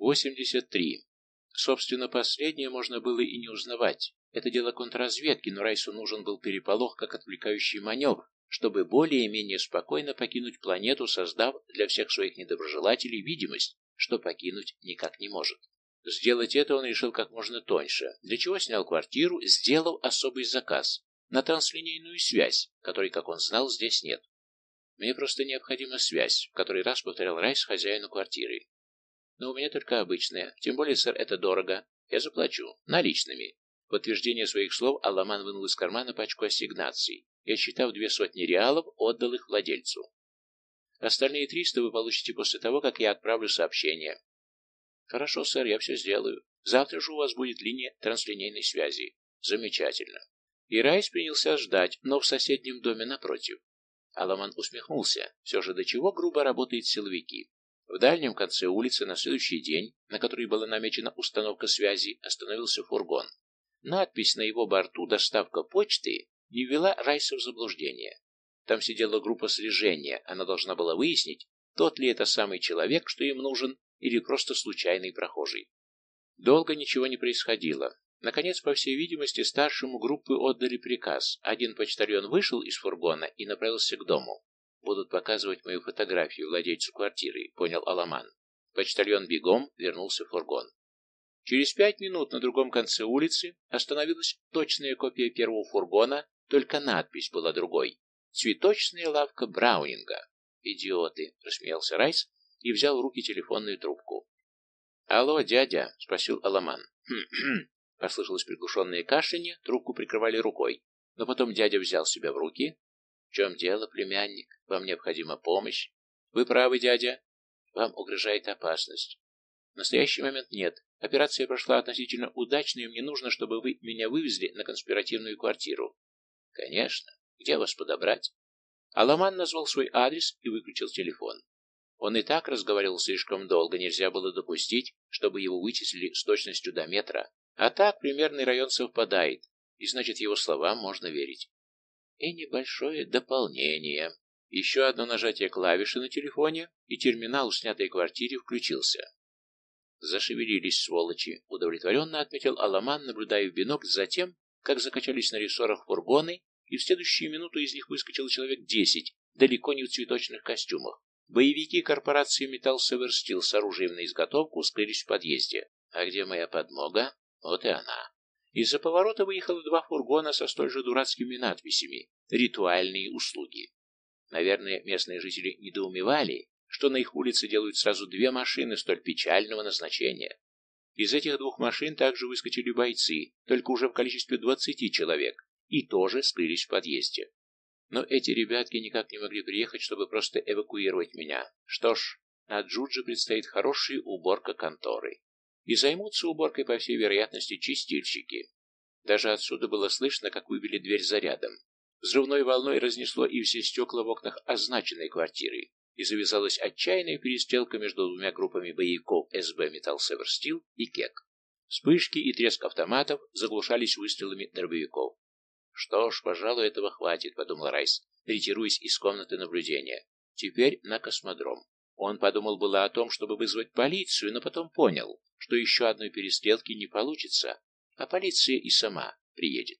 83. Собственно, последнее можно было и не узнавать. Это дело контрразведки, но Райсу нужен был переполох как отвлекающий маневр, чтобы более-менее спокойно покинуть планету, создав для всех своих недоброжелателей видимость, что покинуть никак не может. Сделать это он решил как можно тоньше, для чего снял квартиру, сделал особый заказ на транслинейную связь, которой, как он знал, здесь нет. Мне просто необходима связь, в который раз повторял Райс хозяину квартиры. Но у меня только обычная. Тем более, сэр, это дорого. Я заплачу. Наличными. В подтверждение своих слов Аламан вынул из кармана пачку ассигнаций и, отсчитав две сотни реалов, отдал их владельцу. Остальные триста вы получите после того, как я отправлю сообщение. Хорошо, сэр, я все сделаю. Завтра же у вас будет линия транслинейной связи. Замечательно. И Райс принялся ждать, но в соседнем доме напротив. Аламан усмехнулся. Все же до чего грубо работают силовики. В дальнем конце улицы на следующий день, на который была намечена установка связи, остановился фургон. Надпись на его борту «Доставка почты» не ввела Райса в заблуждение. Там сидела группа слежения, она должна была выяснить, тот ли это самый человек, что им нужен, или просто случайный прохожий. Долго ничего не происходило. Наконец, по всей видимости, старшему группы отдали приказ. Один почтальон вышел из фургона и направился к дому. Будут показывать мою фотографию владельцу квартиры, понял Аламан. Почтальон бегом вернулся в фургон. Через пять минут на другом конце улицы остановилась точная копия первого фургона, только надпись была другой. «Цветочная лавка Браунинга». «Идиоты!» — рассмеялся Райс и взял в руки телефонную трубку. «Алло, дядя!» — спросил Аламан. «Хм-хм!» — послышалось приглушенное кашляние, трубку прикрывали рукой. Но потом дядя взял себя в руки, в чем дело, племянник? Вам необходима помощь? Вы правы, дядя. Вам угрожает опасность. В настоящий момент нет. Операция прошла относительно удачно, и мне нужно, чтобы вы меня вывезли на конспиративную квартиру. Конечно. Где вас подобрать? Аламан назвал свой адрес и выключил телефон. Он и так разговаривал слишком долго, нельзя было допустить, чтобы его вычислили с точностью до метра. А так примерный район совпадает, и значит его словам можно верить. И небольшое дополнение. Еще одно нажатие клавиши на телефоне, и терминал в снятой квартире включился. Зашевелились сволочи, удовлетворенно отметил Аламан, наблюдая в бинокль за тем, как закачались на рессорах фургоны, и в следующую минуту из них выскочил человек десять, далеко не в цветочных костюмах. Боевики корпорации Sever Steel с оружием на изготовку скрылись в подъезде. А где моя подмога? Вот и она. Из-за поворота выехало два фургона со столь же дурацкими надписями «Ритуальные услуги». Наверное, местные жители недоумевали, что на их улице делают сразу две машины столь печального назначения. Из этих двух машин также выскочили бойцы, только уже в количестве двадцати человек, и тоже скрылись в подъезде. Но эти ребятки никак не могли приехать, чтобы просто эвакуировать меня. Что ж, на Джуджи предстоит хорошая уборка конторы и займутся уборкой, по всей вероятности, чистильщики. Даже отсюда было слышно, как выбили дверь зарядом. Взрывной волной разнесло и все стекла в окнах означенной квартиры, и завязалась отчаянная перестрелка между двумя группами боевиков СБ Металл Северстил и КЕК. Вспышки и треск автоматов заглушались выстрелами дробовиков. «Что ж, пожалуй, этого хватит», — подумал Райс, ретируясь из комнаты наблюдения. «Теперь на космодром». Он подумал было о том, чтобы вызвать полицию, но потом понял, что еще одной перестрелки не получится, а полиция и сама приедет.